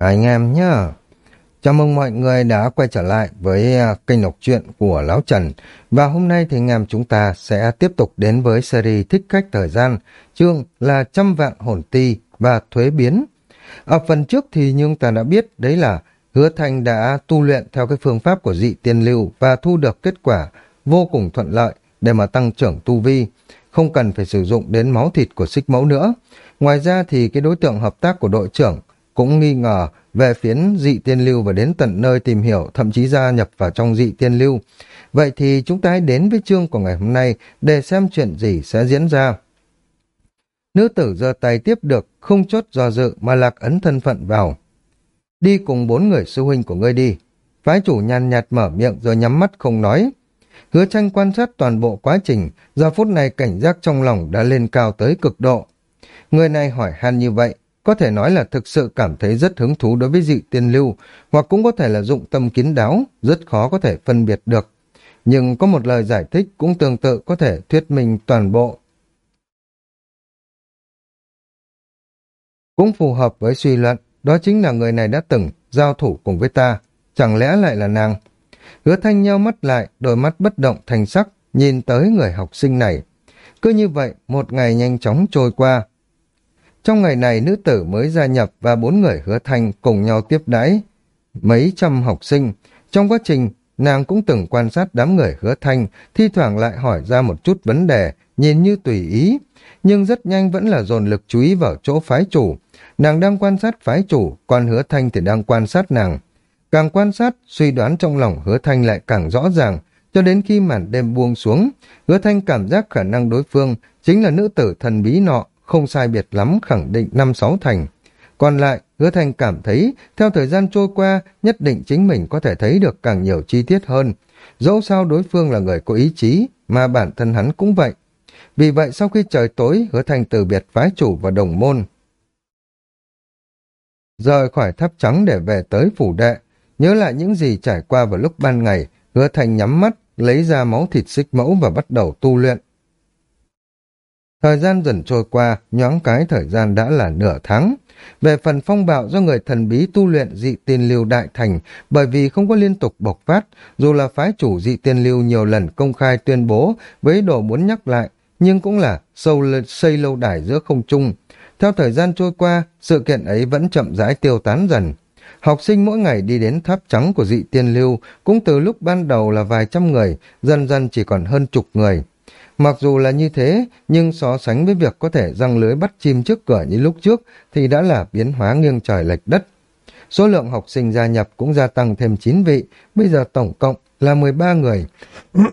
anh em nhá. Chào mừng mọi người đã quay trở lại với à, kênh đọc truyện của Lão Trần. Và hôm nay thì anh em chúng ta sẽ tiếp tục đến với series Thích Khách Thời Gian, chương là Trăm Vạn Hồn Ti và Thuế Biến. Ở phần trước thì nhưng ta đã biết đấy là Hứa Thanh đã tu luyện theo cái phương pháp của dị tiên lưu và thu được kết quả vô cùng thuận lợi để mà tăng trưởng tu vi, không cần phải sử dụng đến máu thịt của xích mẫu nữa. Ngoài ra thì cái đối tượng hợp tác của đội trưởng cũng nghi ngờ về phiến dị tiên lưu và đến tận nơi tìm hiểu, thậm chí gia nhập vào trong dị tiên lưu. Vậy thì chúng ta hãy đến với chương của ngày hôm nay để xem chuyện gì sẽ diễn ra. Nữ tử giơ tay tiếp được, không chốt do dự mà lạc ấn thân phận vào. Đi cùng bốn người sư huynh của ngươi đi. Phái chủ nhàn nhạt mở miệng rồi nhắm mắt không nói. Hứa tranh quan sát toàn bộ quá trình, giờ phút này cảnh giác trong lòng đã lên cao tới cực độ. Người này hỏi han như vậy, có thể nói là thực sự cảm thấy rất hứng thú đối với dị tiên lưu, hoặc cũng có thể là dụng tâm kín đáo, rất khó có thể phân biệt được. Nhưng có một lời giải thích cũng tương tự có thể thuyết minh toàn bộ. Cũng phù hợp với suy luận, đó chính là người này đã từng giao thủ cùng với ta, chẳng lẽ lại là nàng? Hứa thanh nhau mắt lại, đôi mắt bất động thành sắc, nhìn tới người học sinh này. Cứ như vậy, một ngày nhanh chóng trôi qua, trong ngày này, nữ tử mới gia nhập và bốn người hứa thanh cùng nhau tiếp đãi mấy trăm học sinh. Trong quá trình, nàng cũng từng quan sát đám người hứa thanh, thi thoảng lại hỏi ra một chút vấn đề, nhìn như tùy ý. Nhưng rất nhanh vẫn là dồn lực chú ý vào chỗ phái chủ. Nàng đang quan sát phái chủ, còn hứa thanh thì đang quan sát nàng. Càng quan sát, suy đoán trong lòng hứa thanh lại càng rõ ràng, cho đến khi màn đêm buông xuống, hứa thanh cảm giác khả năng đối phương chính là nữ tử thần bí nọ, không sai biệt lắm khẳng định năm sáu thành. Còn lại, hứa thành cảm thấy, theo thời gian trôi qua, nhất định chính mình có thể thấy được càng nhiều chi tiết hơn. Dẫu sao đối phương là người có ý chí, mà bản thân hắn cũng vậy. Vì vậy sau khi trời tối, hứa thành từ biệt phái chủ và đồng môn. Rời khỏi tháp trắng để về tới phủ đệ, nhớ lại những gì trải qua vào lúc ban ngày, hứa thành nhắm mắt, lấy ra máu thịt xích mẫu và bắt đầu tu luyện. Thời gian dần trôi qua, nhoáng cái thời gian đã là nửa tháng. Về phần phong bạo do người thần bí tu luyện dị tiên lưu đại thành, bởi vì không có liên tục bộc phát, dù là phái chủ dị tiên lưu nhiều lần công khai tuyên bố với đồ muốn nhắc lại, nhưng cũng là sâu xây lâu đài giữa không trung. Theo thời gian trôi qua, sự kiện ấy vẫn chậm rãi tiêu tán dần. Học sinh mỗi ngày đi đến tháp trắng của dị tiên lưu cũng từ lúc ban đầu là vài trăm người, dần dần chỉ còn hơn chục người. Mặc dù là như thế, nhưng so sánh với việc có thể răng lưới bắt chim trước cửa như lúc trước thì đã là biến hóa nghiêng trời lệch đất. Số lượng học sinh gia nhập cũng gia tăng thêm 9 vị, bây giờ tổng cộng là 13 người.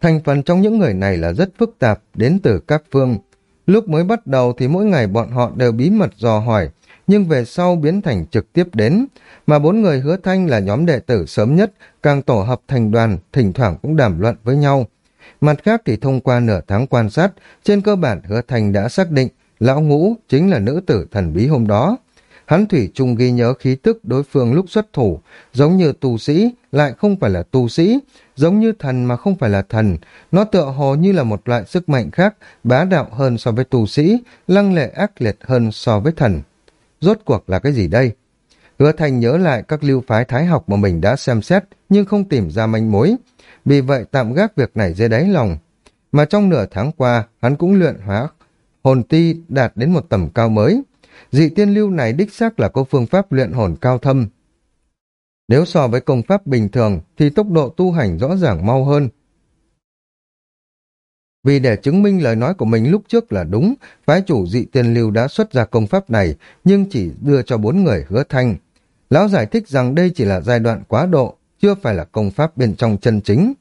Thành phần trong những người này là rất phức tạp, đến từ các phương. Lúc mới bắt đầu thì mỗi ngày bọn họ đều bí mật dò hỏi, nhưng về sau biến thành trực tiếp đến. Mà bốn người hứa thanh là nhóm đệ tử sớm nhất, càng tổ hợp thành đoàn, thỉnh thoảng cũng đàm luận với nhau. Mặt khác thì thông qua nửa tháng quan sát, trên cơ bản hứa thành đã xác định lão ngũ chính là nữ tử thần bí hôm đó. Hắn thủy chung ghi nhớ khí tức đối phương lúc xuất thủ, giống như tu sĩ, lại không phải là tu sĩ, giống như thần mà không phải là thần. Nó tựa hồ như là một loại sức mạnh khác, bá đạo hơn so với tu sĩ, lăng lệ ác liệt hơn so với thần. Rốt cuộc là cái gì đây? Hứa Thành nhớ lại các lưu phái thái học mà mình đã xem xét, nhưng không tìm ra manh mối vì vậy tạm gác việc này dưới đáy lòng. Mà trong nửa tháng qua, hắn cũng luyện hóa hồn ti đạt đến một tầm cao mới. Dị tiên lưu này đích xác là có phương pháp luyện hồn cao thâm. Nếu so với công pháp bình thường thì tốc độ tu hành rõ ràng mau hơn. Vì để chứng minh lời nói của mình lúc trước là đúng, phái chủ dị tiên lưu đã xuất ra công pháp này, nhưng chỉ đưa cho bốn người hứa thanh. Lão giải thích rằng đây chỉ là giai đoạn quá độ, chưa phải là công pháp bên trong chân chính.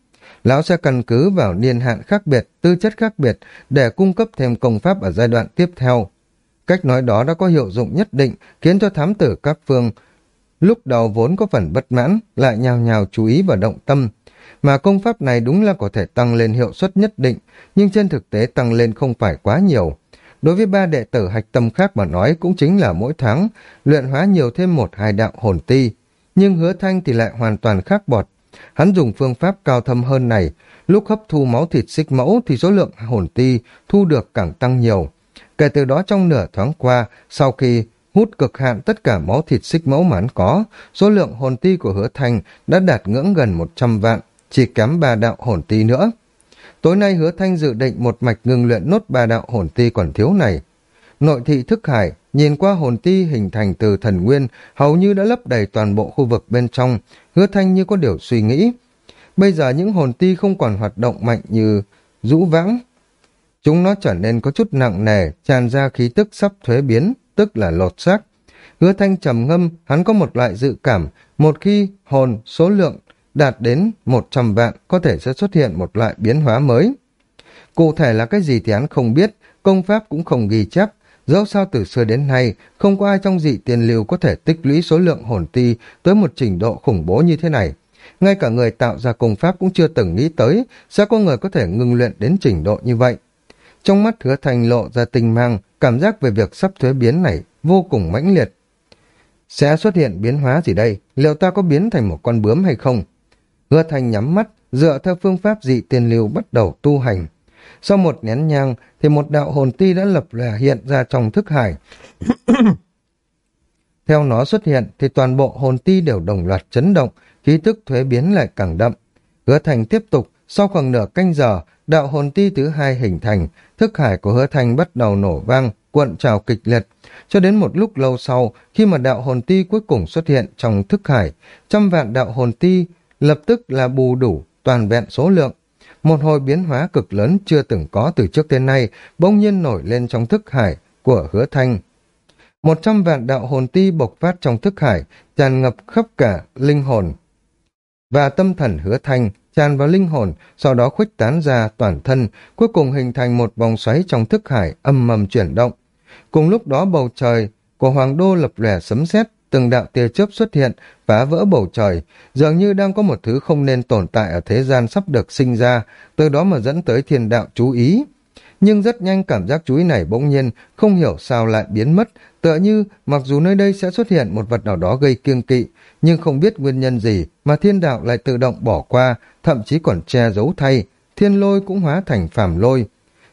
Lão sẽ căn cứ vào niên hạn khác biệt, tư chất khác biệt để cung cấp thêm công pháp ở giai đoạn tiếp theo. Cách nói đó đã có hiệu dụng nhất định, khiến cho thám tử các phương lúc đầu vốn có phần bất mãn, lại nhào nhào chú ý và động tâm. Mà công pháp này đúng là có thể tăng lên hiệu suất nhất định, nhưng trên thực tế tăng lên không phải quá nhiều. Đối với ba đệ tử hạch tâm khác mà nói cũng chính là mỗi tháng luyện hóa nhiều thêm một hai đạo hồn ti, nhưng hứa thanh thì lại hoàn toàn khác bọt. Hắn dùng phương pháp cao thâm hơn này, lúc hấp thu máu thịt xích mẫu thì số lượng hồn ti thu được càng tăng nhiều. Kể từ đó trong nửa thoáng qua, sau khi hút cực hạn tất cả máu thịt xích mẫu mà hắn có, số lượng hồn ti của hứa thanh đã đạt ngưỡng gần 100 vạn, chỉ kém ba đạo hồn ti nữa. Tối nay hứa thanh dự định một mạch ngừng luyện nốt ba đạo hồn ti còn thiếu này. Nội thị thức hải, nhìn qua hồn ti hình thành từ thần nguyên, hầu như đã lấp đầy toàn bộ khu vực bên trong, hứa thanh như có điều suy nghĩ. Bây giờ những hồn ti không còn hoạt động mạnh như rũ vãng. Chúng nó trở nên có chút nặng nề, tràn ra khí tức sắp thuế biến, tức là lột xác. Hứa thanh trầm ngâm, hắn có một loại dự cảm, một khi hồn số lượng đạt đến 100 vạn có thể sẽ xuất hiện một loại biến hóa mới. Cụ thể là cái gì thì hắn không biết, công pháp cũng không ghi chép, dẫu sao từ xưa đến nay không có ai trong dị tiền lưu có thể tích lũy số lượng hồn ti tới một trình độ khủng bố như thế này. Ngay cả người tạo ra công pháp cũng chưa từng nghĩ tới sẽ có người có thể ngưng luyện đến trình độ như vậy. Trong mắt hứa thành lộ ra tình mang, cảm giác về việc sắp thuế biến này vô cùng mãnh liệt. Sẽ xuất hiện biến hóa gì đây? Liệu ta có biến thành một con bướm hay không? Hứa thành nhắm mắt, dựa theo phương pháp dị tiền lưu bắt đầu tu hành. Sau một nén nhang thì một đạo hồn ti đã lập lè hiện ra trong thức hải. Theo nó xuất hiện thì toàn bộ hồn ti đều đồng loạt chấn động, khí tức thuế biến lại càng đậm. Hứa thành tiếp tục, sau khoảng nửa canh giờ, đạo hồn ti thứ hai hình thành, thức hải của hứa thành bắt đầu nổ vang, cuộn trào kịch liệt. Cho đến một lúc lâu sau, khi mà đạo hồn ti cuối cùng xuất hiện trong thức hải, trăm vạn đạo hồn ti lập tức là bù đủ toàn vẹn số lượng. Một hồi biến hóa cực lớn chưa từng có từ trước đến nay bỗng nhiên nổi lên trong thức hải của hứa thanh. Một trăm vạn đạo hồn ti bộc phát trong thức hải, tràn ngập khắp cả linh hồn. Và tâm thần hứa thanh tràn vào linh hồn, sau đó khuếch tán ra toàn thân, cuối cùng hình thành một vòng xoáy trong thức hải âm mầm chuyển động. Cùng lúc đó bầu trời của hoàng đô lập lòe sấm sét từng đạo tia chớp xuất hiện, phá vỡ bầu trời, dường như đang có một thứ không nên tồn tại ở thế gian sắp được sinh ra, từ đó mà dẫn tới thiên đạo chú ý. Nhưng rất nhanh cảm giác chú ý này bỗng nhiên không hiểu sao lại biến mất, tựa như mặc dù nơi đây sẽ xuất hiện một vật nào đó gây kiêng kỵ, nhưng không biết nguyên nhân gì mà thiên đạo lại tự động bỏ qua, thậm chí còn che giấu thay, thiên lôi cũng hóa thành phàm lôi.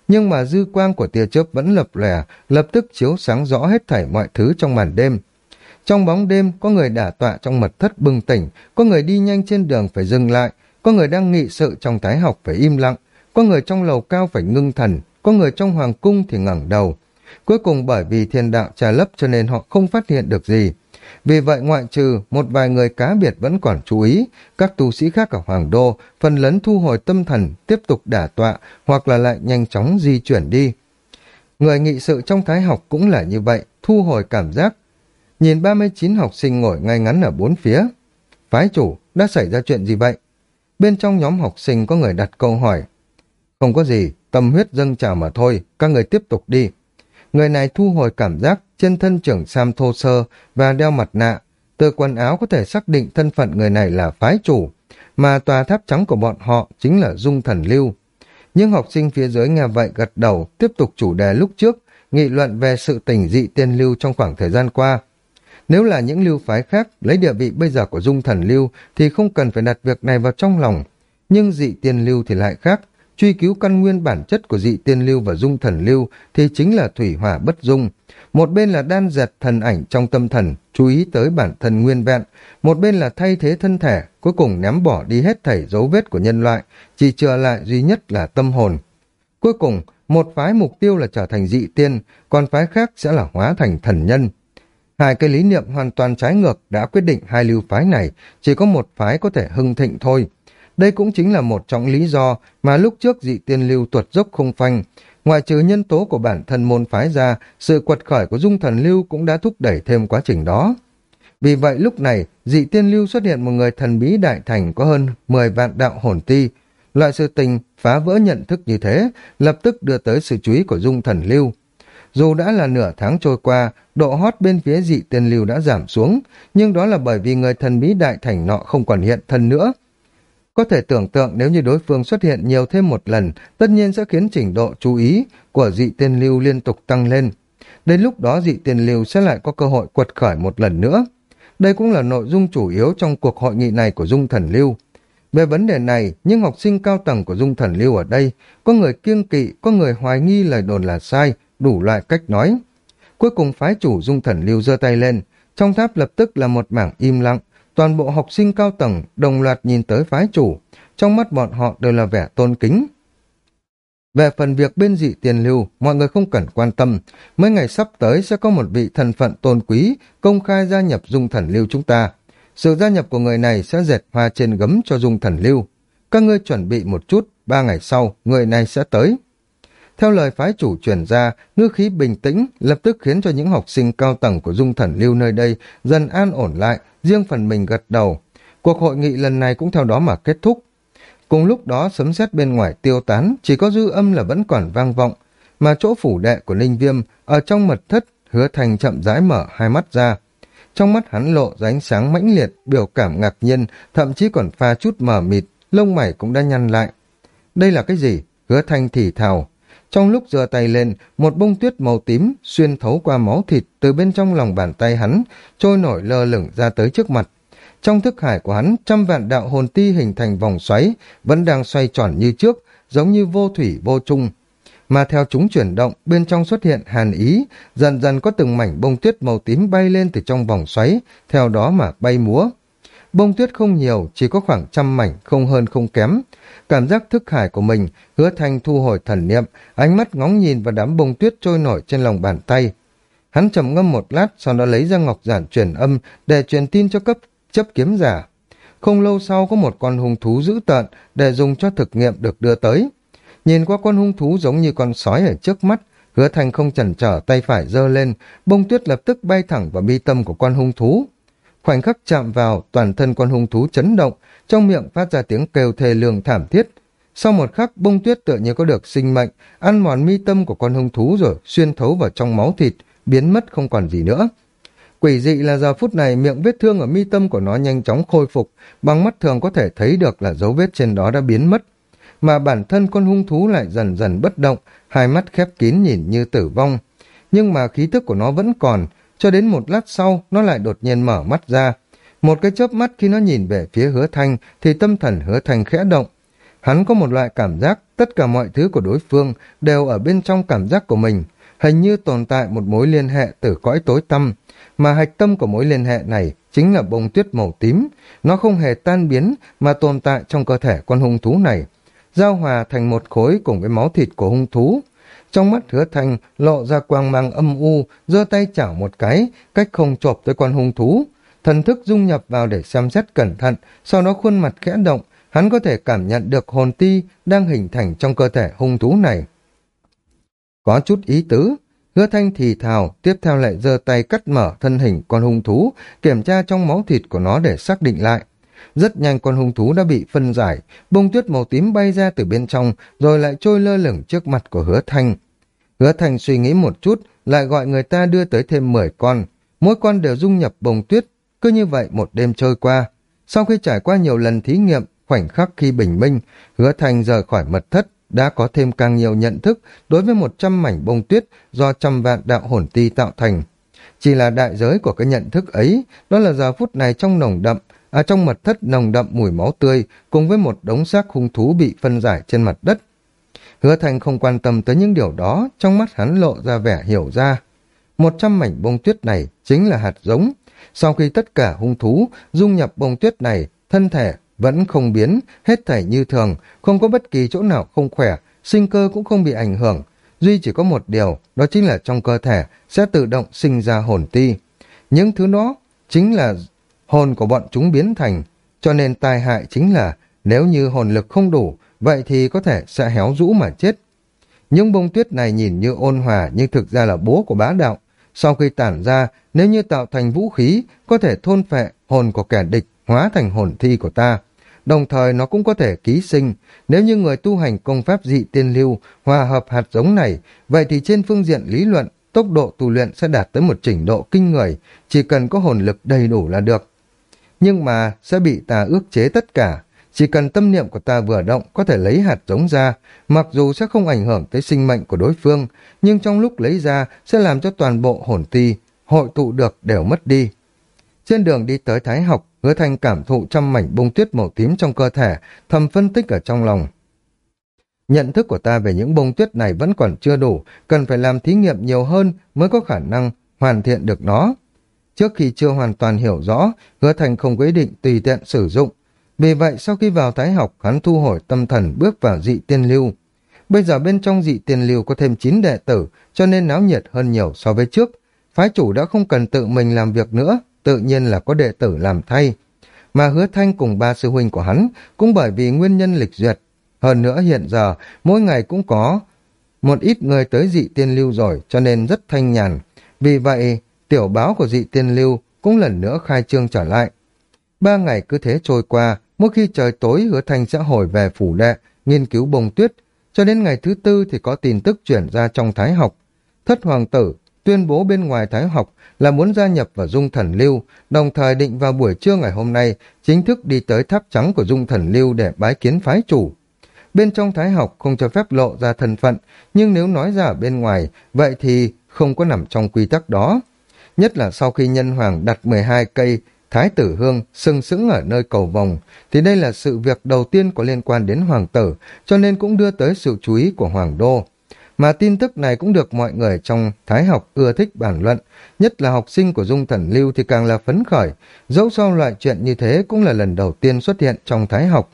Nhưng mà dư quang của tia chớp vẫn lập lẻ, lập tức chiếu sáng rõ hết thảy mọi thứ trong màn đêm. Trong bóng đêm, có người đả tọa trong mật thất bừng tỉnh, có người đi nhanh trên đường phải dừng lại, có người đang nghị sự trong thái học phải im lặng, có người trong lầu cao phải ngưng thần, có người trong hoàng cung thì ngẩng đầu. Cuối cùng bởi vì thiên đạo trà lấp cho nên họ không phát hiện được gì. Vì vậy ngoại trừ một vài người cá biệt vẫn còn chú ý, các tu sĩ khác ở Hoàng Đô phần lớn thu hồi tâm thần, tiếp tục đả tọa hoặc là lại nhanh chóng di chuyển đi. Người nghị sự trong thái học cũng là như vậy, thu hồi cảm giác, nhìn 39 học sinh ngồi ngay ngắn ở bốn phía. Phái chủ, đã xảy ra chuyện gì vậy? Bên trong nhóm học sinh có người đặt câu hỏi. Không có gì, tâm huyết dâng trào mà thôi, các người tiếp tục đi. Người này thu hồi cảm giác trên thân trưởng Sam thô sơ và đeo mặt nạ. Từ quần áo có thể xác định thân phận người này là phái chủ, mà tòa tháp trắng của bọn họ chính là dung thần lưu. Nhưng học sinh phía dưới nghe vậy gật đầu, tiếp tục chủ đề lúc trước, nghị luận về sự tình dị tiên lưu trong khoảng thời gian qua. Nếu là những lưu phái khác, lấy địa vị bây giờ của dung thần lưu thì không cần phải đặt việc này vào trong lòng. Nhưng dị tiên lưu thì lại khác. Truy cứu căn nguyên bản chất của dị tiên lưu và dung thần lưu thì chính là thủy hỏa bất dung. Một bên là đan dệt thần ảnh trong tâm thần, chú ý tới bản thân nguyên vẹn. Một bên là thay thế thân thể, cuối cùng ném bỏ đi hết thảy dấu vết của nhân loại, chỉ trở lại duy nhất là tâm hồn. Cuối cùng, một phái mục tiêu là trở thành dị tiên, còn phái khác sẽ là hóa thành thần nhân. Hai cái lý niệm hoàn toàn trái ngược đã quyết định hai lưu phái này, chỉ có một phái có thể hưng thịnh thôi. Đây cũng chính là một trong lý do mà lúc trước dị tiên lưu tuột dốc không phanh. Ngoài trừ nhân tố của bản thân môn phái ra, sự quật khởi của dung thần lưu cũng đã thúc đẩy thêm quá trình đó. Vì vậy lúc này, dị tiên lưu xuất hiện một người thần bí đại thành có hơn 10 vạn đạo hồn ti. Loại sự tình phá vỡ nhận thức như thế, lập tức đưa tới sự chú ý của dung thần lưu. Dù đã là nửa tháng trôi qua, độ hot bên phía dị tiên lưu đã giảm xuống, nhưng đó là bởi vì người thần bí đại thành nọ không còn hiện thân nữa. Có thể tưởng tượng nếu như đối phương xuất hiện nhiều thêm một lần, tất nhiên sẽ khiến trình độ chú ý của dị tiên lưu liên tục tăng lên. Đến lúc đó dị tiên lưu sẽ lại có cơ hội quật khởi một lần nữa. Đây cũng là nội dung chủ yếu trong cuộc hội nghị này của Dung Thần Lưu. Về vấn đề này, những học sinh cao tầng của Dung Thần Lưu ở đây, có người kiêng kỵ, có người hoài nghi lời đồn là sai, đủ loại cách nói. Cuối cùng phái chủ dung thần lưu giơ tay lên, trong tháp lập tức là một mảng im lặng, toàn bộ học sinh cao tầng đồng loạt nhìn tới phái chủ, trong mắt bọn họ đều là vẻ tôn kính. Về phần việc bên dị tiền lưu, mọi người không cần quan tâm. Mấy ngày sắp tới sẽ có một vị thần phận tôn quý công khai gia nhập dung thần lưu chúng ta. Sự gia nhập của người này sẽ dệt hoa trên gấm cho dung thần lưu. Các ngươi chuẩn bị một chút, ba ngày sau, người này sẽ tới. Theo lời phái chủ truyền ra, ngư khí bình tĩnh lập tức khiến cho những học sinh cao tầng của dung thần lưu nơi đây dần an ổn lại, riêng phần mình gật đầu. Cuộc hội nghị lần này cũng theo đó mà kết thúc. Cùng lúc đó sấm sét bên ngoài tiêu tán, chỉ có dư âm là vẫn còn vang vọng, mà chỗ phủ đệ của Linh Viêm, ở trong mật thất, hứa thành chậm rãi mở hai mắt ra. Trong mắt hắn lộ ra ánh sáng mãnh liệt, biểu cảm ngạc nhiên, thậm chí còn pha chút mờ mịt, lông mày cũng đã nhăn lại. Đây là cái gì? Hứa thanh thì thào. Trong lúc giơ tay lên, một bông tuyết màu tím xuyên thấu qua máu thịt từ bên trong lòng bàn tay hắn, trôi nổi lơ lửng ra tới trước mặt. Trong thức hải của hắn, trăm vạn đạo hồn ti hình thành vòng xoáy, vẫn đang xoay tròn như trước, giống như vô thủy vô chung. Mà theo chúng chuyển động, bên trong xuất hiện hàn ý, dần dần có từng mảnh bông tuyết màu tím bay lên từ trong vòng xoáy, theo đó mà bay múa. Bông tuyết không nhiều, chỉ có khoảng trăm mảnh, không hơn không kém. Cảm giác thức hải của mình, hứa thanh thu hồi thần niệm, ánh mắt ngóng nhìn vào đám bông tuyết trôi nổi trên lòng bàn tay. Hắn trầm ngâm một lát, sau đó lấy ra ngọc giản truyền âm để truyền tin cho cấp chấp kiếm giả. Không lâu sau có một con hung thú dữ tợn để dùng cho thực nghiệm được đưa tới. Nhìn qua con hung thú giống như con sói ở trước mắt, hứa thành không chần trở tay phải giơ lên, bông tuyết lập tức bay thẳng vào bi tâm của con hung thú. Khoảnh khắc chạm vào, toàn thân con hung thú chấn động, trong miệng phát ra tiếng kêu thê lương thảm thiết. Sau một khắc, bông tuyết tựa như có được sinh mệnh, ăn mòn mi tâm của con hung thú rồi xuyên thấu vào trong máu thịt, biến mất không còn gì nữa. Quỷ dị là giờ phút này miệng vết thương ở mi tâm của nó nhanh chóng khôi phục, bằng mắt thường có thể thấy được là dấu vết trên đó đã biến mất. Mà bản thân con hung thú lại dần dần bất động, hai mắt khép kín nhìn như tử vong. Nhưng mà khí thức của nó vẫn còn, cho đến một lát sau nó lại đột nhiên mở mắt ra. Một cái chớp mắt khi nó nhìn về phía hứa thanh thì tâm thần hứa thanh khẽ động. Hắn có một loại cảm giác tất cả mọi thứ của đối phương đều ở bên trong cảm giác của mình, hình như tồn tại một mối liên hệ từ cõi tối tâm, mà hạch tâm của mối liên hệ này chính là bông tuyết màu tím. Nó không hề tan biến mà tồn tại trong cơ thể con hung thú này, giao hòa thành một khối cùng với máu thịt của hung thú. Trong mắt hứa thanh lộ ra quang mang âm u, giơ tay chảo một cái, cách không chộp tới con hung thú. Thần thức dung nhập vào để xem xét cẩn thận, sau đó khuôn mặt khẽ động, hắn có thể cảm nhận được hồn ti đang hình thành trong cơ thể hung thú này. Có chút ý tứ, hứa thanh thì thào, tiếp theo lại giơ tay cắt mở thân hình con hung thú, kiểm tra trong máu thịt của nó để xác định lại. Rất nhanh con hung thú đã bị phân giải, bông tuyết màu tím bay ra từ bên trong, rồi lại trôi lơ lửng trước mặt của hứa thanh. Hứa Thành suy nghĩ một chút, lại gọi người ta đưa tới thêm 10 con. Mỗi con đều dung nhập bông tuyết, cứ như vậy một đêm trôi qua. Sau khi trải qua nhiều lần thí nghiệm, khoảnh khắc khi bình minh, hứa Thành rời khỏi mật thất, đã có thêm càng nhiều nhận thức đối với một trăm mảnh bông tuyết do trăm vạn đạo hồn ti tạo thành. Chỉ là đại giới của cái nhận thức ấy, đó là giờ phút này trong nồng đậm, à, trong mật thất nồng đậm mùi máu tươi cùng với một đống xác hung thú bị phân giải trên mặt đất. Hứa Thành không quan tâm tới những điều đó, trong mắt hắn lộ ra vẻ hiểu ra. Một trăm mảnh bông tuyết này chính là hạt giống. Sau khi tất cả hung thú dung nhập bông tuyết này, thân thể vẫn không biến, hết thảy như thường, không có bất kỳ chỗ nào không khỏe, sinh cơ cũng không bị ảnh hưởng. Duy chỉ có một điều, đó chính là trong cơ thể sẽ tự động sinh ra hồn ti. Những thứ đó chính là hồn của bọn chúng biến thành, cho nên tai hại chính là nếu như hồn lực không đủ, vậy thì có thể sẽ héo rũ mà chết. Những bông tuyết này nhìn như ôn hòa nhưng thực ra là bố của bá đạo. Sau khi tản ra, nếu như tạo thành vũ khí, có thể thôn phệ hồn của kẻ địch hóa thành hồn thi của ta. Đồng thời nó cũng có thể ký sinh. Nếu như người tu hành công pháp dị tiên lưu hòa hợp hạt giống này, vậy thì trên phương diện lý luận, tốc độ tu luyện sẽ đạt tới một trình độ kinh người, chỉ cần có hồn lực đầy đủ là được. Nhưng mà sẽ bị ta ước chế tất cả. Chỉ cần tâm niệm của ta vừa động có thể lấy hạt giống ra, mặc dù sẽ không ảnh hưởng tới sinh mệnh của đối phương, nhưng trong lúc lấy ra sẽ làm cho toàn bộ hồn ti hội tụ được đều mất đi. Trên đường đi tới Thái học, hứa thanh cảm thụ trăm mảnh bông tuyết màu tím trong cơ thể, thầm phân tích ở trong lòng. Nhận thức của ta về những bông tuyết này vẫn còn chưa đủ, cần phải làm thí nghiệm nhiều hơn mới có khả năng hoàn thiện được nó. Trước khi chưa hoàn toàn hiểu rõ, hứa thành không quyết định tùy tiện sử dụng. Vì vậy, sau khi vào thái học, hắn thu hồi tâm thần bước vào dị tiên lưu. Bây giờ bên trong dị tiên lưu có thêm 9 đệ tử, cho nên náo nhiệt hơn nhiều so với trước. Phái chủ đã không cần tự mình làm việc nữa, tự nhiên là có đệ tử làm thay. Mà hứa thanh cùng ba sư huynh của hắn cũng bởi vì nguyên nhân lịch duyệt. Hơn nữa hiện giờ, mỗi ngày cũng có một ít người tới dị tiên lưu rồi, cho nên rất thanh nhàn. Vì vậy, tiểu báo của dị tiên lưu cũng lần nữa khai trương trở lại. Ba ngày cứ thế trôi qua, mỗi khi trời tối hứa thành sẽ hồi về phủ đệ, nghiên cứu bông tuyết, cho đến ngày thứ tư thì có tin tức chuyển ra trong thái học. Thất hoàng tử tuyên bố bên ngoài thái học là muốn gia nhập vào dung thần lưu, đồng thời định vào buổi trưa ngày hôm nay chính thức đi tới tháp trắng của dung thần lưu để bái kiến phái chủ. Bên trong thái học không cho phép lộ ra thân phận, nhưng nếu nói ra ở bên ngoài, vậy thì không có nằm trong quy tắc đó. Nhất là sau khi nhân hoàng đặt 12 cây thái tử hương sừng sững ở nơi cầu vòng, thì đây là sự việc đầu tiên có liên quan đến hoàng tử, cho nên cũng đưa tới sự chú ý của hoàng đô. Mà tin tức này cũng được mọi người trong thái học ưa thích bàn luận, nhất là học sinh của Dung Thần Lưu thì càng là phấn khởi, dẫu sao loại chuyện như thế cũng là lần đầu tiên xuất hiện trong thái học.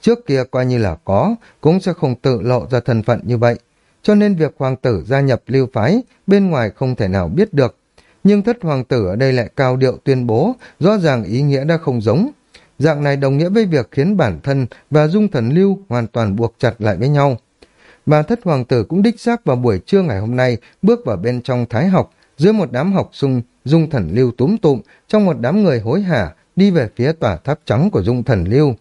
Trước kia coi như là có, cũng sẽ không tự lộ ra thân phận như vậy. Cho nên việc hoàng tử gia nhập lưu phái, bên ngoài không thể nào biết được. Nhưng thất hoàng tử ở đây lại cao điệu tuyên bố, rõ ràng ý nghĩa đã không giống. Dạng này đồng nghĩa với việc khiến bản thân và dung thần lưu hoàn toàn buộc chặt lại với nhau. Bà thất hoàng tử cũng đích xác vào buổi trưa ngày hôm nay bước vào bên trong thái học, dưới một đám học sung dung thần lưu túm tụm, trong một đám người hối hả, đi về phía tòa tháp trắng của dung thần lưu.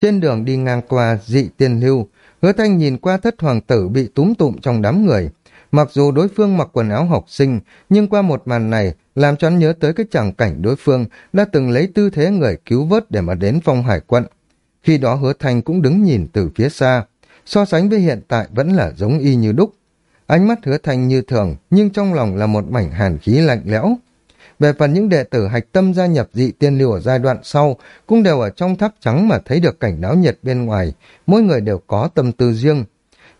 Trên đường đi ngang qua dị tiên lưu, hứa thanh nhìn qua thất hoàng tử bị túm tụm trong đám người. Mặc dù đối phương mặc quần áo học sinh, nhưng qua một màn này làm cho hắn nhớ tới cái chẳng cảnh đối phương đã từng lấy tư thế người cứu vớt để mà đến phong hải quận. Khi đó hứa thanh cũng đứng nhìn từ phía xa, so sánh với hiện tại vẫn là giống y như đúc. Ánh mắt hứa thanh như thường, nhưng trong lòng là một mảnh hàn khí lạnh lẽo. Về phần những đệ tử hạch tâm gia nhập dị tiên lưu ở giai đoạn sau, cũng đều ở trong tháp trắng mà thấy được cảnh náo nhiệt bên ngoài, mỗi người đều có tâm tư riêng.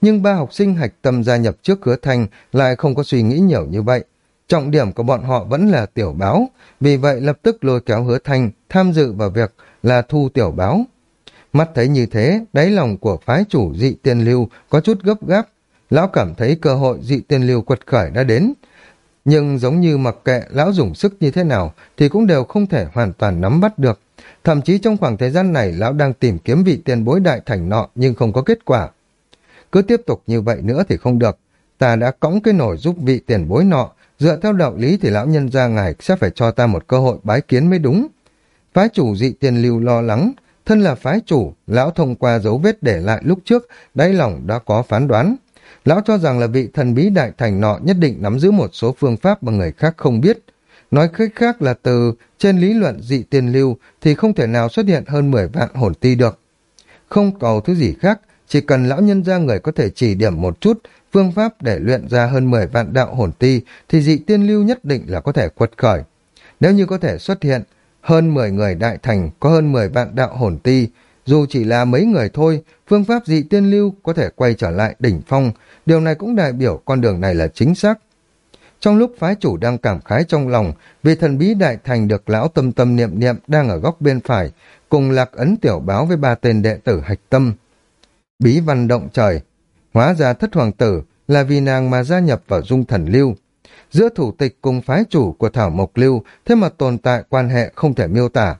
Nhưng ba học sinh hạch tâm gia nhập trước hứa thanh lại không có suy nghĩ nhiều như vậy. Trọng điểm của bọn họ vẫn là tiểu báo, vì vậy lập tức lôi kéo hứa thanh tham dự vào việc là thu tiểu báo. Mắt thấy như thế, đáy lòng của phái chủ dị tiên lưu có chút gấp gáp. Lão cảm thấy cơ hội dị tiên lưu quật khởi đã đến. Nhưng giống như mặc kệ lão dùng sức như thế nào thì cũng đều không thể hoàn toàn nắm bắt được. Thậm chí trong khoảng thời gian này lão đang tìm kiếm vị tiền bối đại thành nọ nhưng không có kết quả. Cứ tiếp tục như vậy nữa thì không được. Ta đã cõng cái nổi giúp vị tiền bối nọ. Dựa theo đạo lý thì lão nhân gia ngài sẽ phải cho ta một cơ hội bái kiến mới đúng. Phái chủ dị tiền lưu lo lắng, Thân là phái chủ, lão thông qua dấu vết để lại lúc trước, đáy lòng đã có phán đoán. Lão cho rằng là vị thần bí đại thành nọ nhất định nắm giữ một số phương pháp mà người khác không biết. Nói cách khác là từ trên lý luận dị tiền lưu thì không thể nào xuất hiện hơn 10 vạn hồn ti được. Không cầu thứ gì khác, chỉ cần lão nhân ra người có thể chỉ điểm một chút phương pháp để luyện ra hơn 10 vạn đạo hồn ti thì dị tiên lưu nhất định là có thể quật khởi. Nếu như có thể xuất hiện hơn 10 người đại thành, có hơn 10 vạn đạo hồn ti. Dù chỉ là mấy người thôi, phương pháp dị tiên lưu có thể quay trở lại đỉnh phong. Điều này cũng đại biểu con đường này là chính xác. Trong lúc phái chủ đang cảm khái trong lòng, vì thần bí đại thành được lão tâm tâm niệm niệm đang ở góc bên phải, cùng lạc ấn tiểu báo với ba tên đệ tử hạch tâm. Bí văn động trời, hóa ra thất hoàng tử là vì nàng mà gia nhập vào dung thần lưu giữa thủ tịch cùng phái chủ của Thảo Mộc Lưu, thế mà tồn tại quan hệ không thể miêu tả.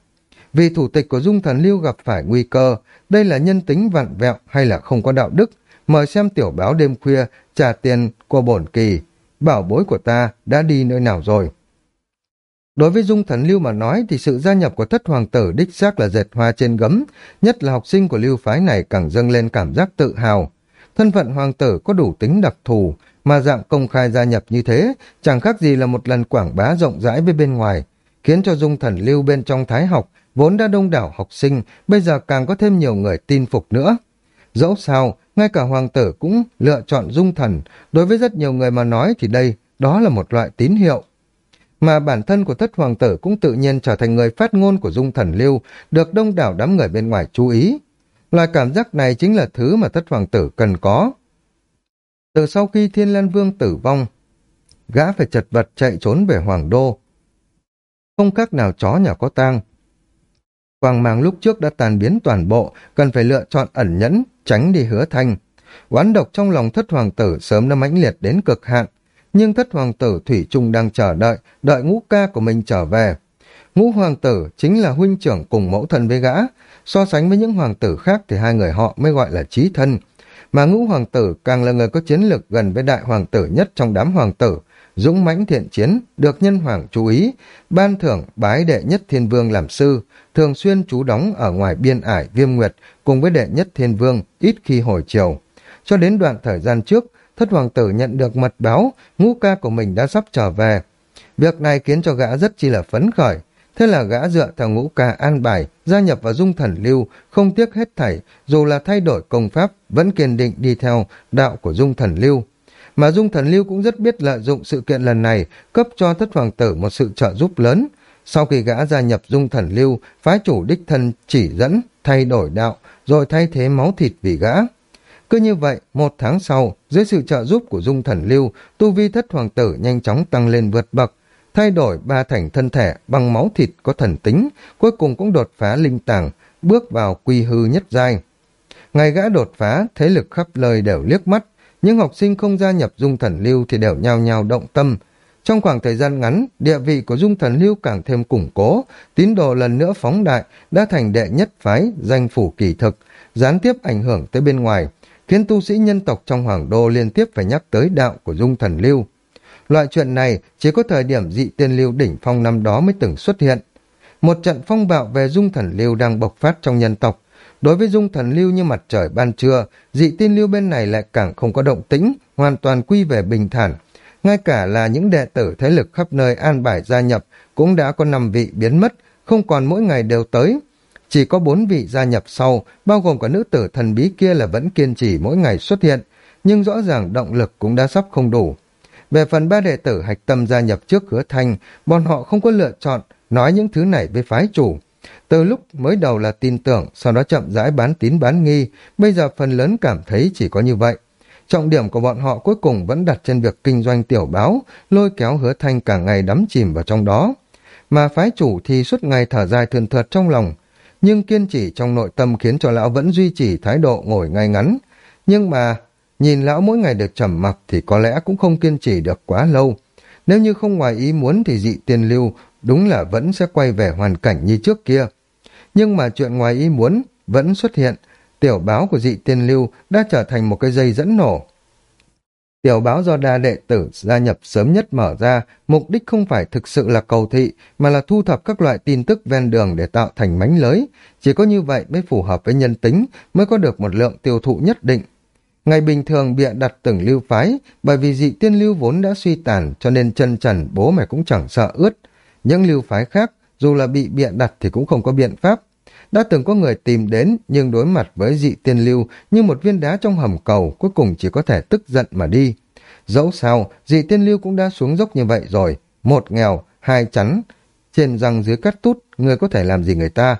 Vì thủ tịch của Dung Thần Lưu gặp phải nguy cơ, đây là nhân tính vặn vẹo hay là không có đạo đức, mời xem tiểu báo đêm khuya, trả tiền của bổn kỳ. Bảo bối của ta đã đi nơi nào rồi? Đối với Dung Thần Lưu mà nói thì sự gia nhập của thất hoàng tử đích xác là dệt hoa trên gấm, nhất là học sinh của lưu phái này càng dâng lên cảm giác tự hào. Thân phận hoàng tử có đủ tính đặc thù, mà dạng công khai gia nhập như thế chẳng khác gì là một lần quảng bá rộng rãi với bên ngoài, khiến cho dung thần lưu bên trong thái học vốn đã đông đảo học sinh, bây giờ càng có thêm nhiều người tin phục nữa. Dẫu sao, ngay cả hoàng tử cũng lựa chọn dung thần, đối với rất nhiều người mà nói thì đây, đó là một loại tín hiệu. Mà bản thân của thất hoàng tử cũng tự nhiên trở thành người phát ngôn của dung thần lưu, được đông đảo đám người bên ngoài chú ý. Loại cảm giác này chính là thứ mà thất hoàng tử cần có. Từ sau khi Thiên Lan Vương tử vong, gã phải chật vật chạy trốn về Hoàng Đô. Không khác nào chó nhà có tang. Quang mang lúc trước đã tàn biến toàn bộ, cần phải lựa chọn ẩn nhẫn, tránh đi hứa thanh. Oán độc trong lòng thất hoàng tử sớm đã mãnh liệt đến cực hạn, nhưng thất hoàng tử Thủy Trung đang chờ đợi, đợi ngũ ca của mình trở về. Ngũ hoàng tử chính là huynh trưởng cùng mẫu thân với gã, so sánh với những hoàng tử khác thì hai người họ mới gọi là trí thân. Mà ngũ hoàng tử càng là người có chiến lược gần với đại hoàng tử nhất trong đám hoàng tử, dũng mãnh thiện chiến, được nhân hoàng chú ý, ban thưởng bái đệ nhất thiên vương làm sư, thường xuyên trú đóng ở ngoài biên ải viêm nguyệt cùng với đệ nhất thiên vương, ít khi hồi chiều. Cho đến đoạn thời gian trước, thất hoàng tử nhận được mật báo, ngũ ca của mình đã sắp trở về. Việc này khiến cho gã rất chi là phấn khởi. Thế là gã dựa theo ngũ ca an bài, gia nhập vào dung thần lưu, không tiếc hết thảy, dù là thay đổi công pháp, vẫn kiên định đi theo đạo của dung thần lưu. Mà dung thần lưu cũng rất biết lợi dụng sự kiện lần này, cấp cho thất hoàng tử một sự trợ giúp lớn. Sau khi gã gia nhập dung thần lưu, phái chủ đích thân chỉ dẫn, thay đổi đạo, rồi thay thế máu thịt vì gã. Cứ như vậy, một tháng sau, dưới sự trợ giúp của dung thần lưu, tu vi thất hoàng tử nhanh chóng tăng lên vượt bậc, thay đổi ba thành thân thể bằng máu thịt có thần tính, cuối cùng cũng đột phá linh tàng, bước vào quy hư nhất giai. Ngày gã đột phá, thế lực khắp lời đều liếc mắt, những học sinh không gia nhập dung thần lưu thì đều nhao nhao động tâm. Trong khoảng thời gian ngắn, địa vị của dung thần lưu càng thêm củng cố, tín đồ lần nữa phóng đại, đã thành đệ nhất phái, danh phủ kỳ thực, gián tiếp ảnh hưởng tới bên ngoài, khiến tu sĩ nhân tộc trong hoàng đô liên tiếp phải nhắc tới đạo của dung thần lưu. Loại chuyện này chỉ có thời điểm dị tiên lưu đỉnh phong năm đó mới từng xuất hiện. Một trận phong bạo về dung thần lưu đang bộc phát trong nhân tộc. Đối với dung thần lưu như mặt trời ban trưa, dị tiên lưu bên này lại càng không có động tĩnh, hoàn toàn quy về bình thản. Ngay cả là những đệ tử thế lực khắp nơi an bài gia nhập cũng đã có năm vị biến mất, không còn mỗi ngày đều tới. Chỉ có bốn vị gia nhập sau, bao gồm cả nữ tử thần bí kia là vẫn kiên trì mỗi ngày xuất hiện, nhưng rõ ràng động lực cũng đã sắp không đủ. Về phần ba đệ tử hạch tâm gia nhập trước hứa thanh, bọn họ không có lựa chọn nói những thứ này với phái chủ. Từ lúc mới đầu là tin tưởng, sau đó chậm rãi bán tín bán nghi, bây giờ phần lớn cảm thấy chỉ có như vậy. Trọng điểm của bọn họ cuối cùng vẫn đặt trên việc kinh doanh tiểu báo, lôi kéo hứa thanh cả ngày đắm chìm vào trong đó. Mà phái chủ thì suốt ngày thở dài thườn thượt trong lòng, nhưng kiên trì trong nội tâm khiến cho lão vẫn duy trì thái độ ngồi ngay ngắn. Nhưng mà, Nhìn lão mỗi ngày được trầm mặc thì có lẽ cũng không kiên trì được quá lâu. Nếu như không ngoài ý muốn thì dị tiên lưu đúng là vẫn sẽ quay về hoàn cảnh như trước kia. Nhưng mà chuyện ngoài ý muốn vẫn xuất hiện. Tiểu báo của dị tiên lưu đã trở thành một cái dây dẫn nổ. Tiểu báo do đa đệ tử gia nhập sớm nhất mở ra, mục đích không phải thực sự là cầu thị, mà là thu thập các loại tin tức ven đường để tạo thành mánh lới. Chỉ có như vậy mới phù hợp với nhân tính, mới có được một lượng tiêu thụ nhất định. Ngày bình thường bịa đặt từng lưu phái, bởi vì dị tiên lưu vốn đã suy tàn cho nên chân trần bố mẹ cũng chẳng sợ ướt. Những lưu phái khác, dù là bị bịa đặt thì cũng không có biện pháp. Đã từng có người tìm đến nhưng đối mặt với dị tiên lưu như một viên đá trong hầm cầu cuối cùng chỉ có thể tức giận mà đi. Dẫu sao, dị tiên lưu cũng đã xuống dốc như vậy rồi. Một nghèo, hai chắn, trên răng dưới cắt tút, người có thể làm gì người ta.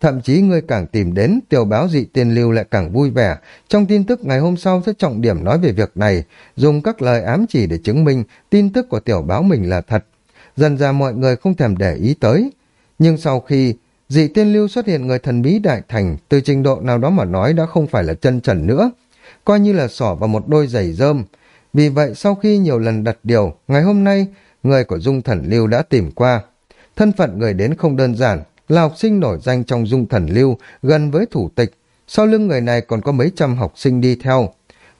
Thậm chí người càng tìm đến, tiểu báo dị tiên lưu lại càng vui vẻ. Trong tin tức ngày hôm sau sẽ trọng điểm nói về việc này, dùng các lời ám chỉ để chứng minh tin tức của tiểu báo mình là thật. Dần ra mọi người không thèm để ý tới. Nhưng sau khi dị tiên lưu xuất hiện người thần bí đại thành, từ trình độ nào đó mà nói đã không phải là chân trần nữa. Coi như là sỏ vào một đôi giày rơm. Vì vậy sau khi nhiều lần đặt điều, ngày hôm nay người của dung thần lưu đã tìm qua. Thân phận người đến không đơn giản, là học sinh nổi danh trong dung thần lưu, gần với thủ tịch. Sau lưng người này còn có mấy trăm học sinh đi theo.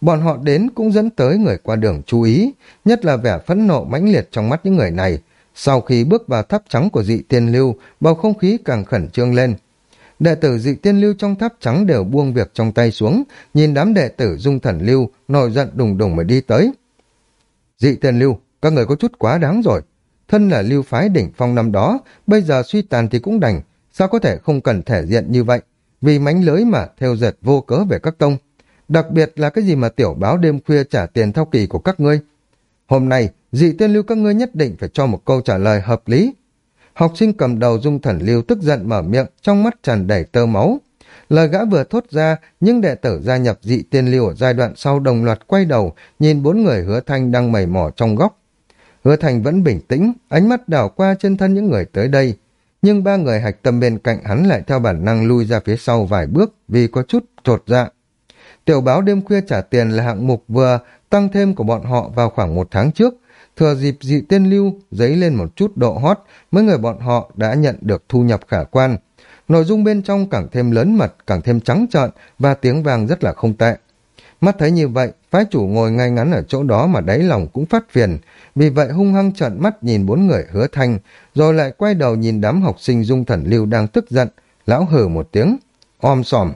Bọn họ đến cũng dẫn tới người qua đường chú ý, nhất là vẻ phẫn nộ mãnh liệt trong mắt những người này. Sau khi bước vào tháp trắng của dị tiên lưu, bầu không khí càng khẩn trương lên. Đệ tử dị tiên lưu trong tháp trắng đều buông việc trong tay xuống, nhìn đám đệ tử dung thần lưu, nổi giận đùng đùng mà đi tới. Dị tiên lưu, các người có chút quá đáng rồi thân là lưu phái đỉnh phong năm đó, bây giờ suy tàn thì cũng đành, sao có thể không cần thể diện như vậy, vì mánh lưới mà theo dệt vô cớ về các tông. Đặc biệt là cái gì mà tiểu báo đêm khuya trả tiền theo kỳ của các ngươi. Hôm nay, dị tiên lưu các ngươi nhất định phải cho một câu trả lời hợp lý. Học sinh cầm đầu dung thần lưu tức giận mở miệng, trong mắt tràn đầy tơ máu. Lời gã vừa thốt ra, những đệ tử gia nhập dị tiên lưu ở giai đoạn sau đồng loạt quay đầu, nhìn bốn người hứa thanh đang mầy mỏ trong góc. Hứa thanh vẫn bình tĩnh, ánh mắt đảo qua trên thân những người tới đây. Nhưng ba người hạch tâm bên cạnh hắn lại theo bản năng lui ra phía sau vài bước vì có chút trột dạ. Tiểu báo đêm khuya trả tiền là hạng mục vừa tăng thêm của bọn họ vào khoảng một tháng trước. Thừa dịp dị tiên lưu dấy lên một chút độ hot, mấy người bọn họ đã nhận được thu nhập khả quan. Nội dung bên trong càng thêm lớn mật, càng thêm trắng trợn và tiếng vang rất là không tệ. Mắt thấy như vậy, phái chủ ngồi ngay ngắn ở chỗ đó mà đáy lòng cũng phát phiền, vì vậy hung hăng trợn mắt nhìn bốn người hứa thanh, rồi lại quay đầu nhìn đám học sinh dung thần lưu đang tức giận, lão hử một tiếng, om sòm.